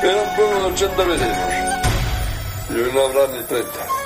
Quedan pruebas 80 veces. Yo no habrá ni 30.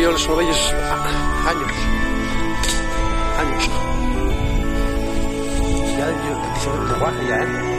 Yo los veis años. Años. Ya yo, guaje ya, ¿eh?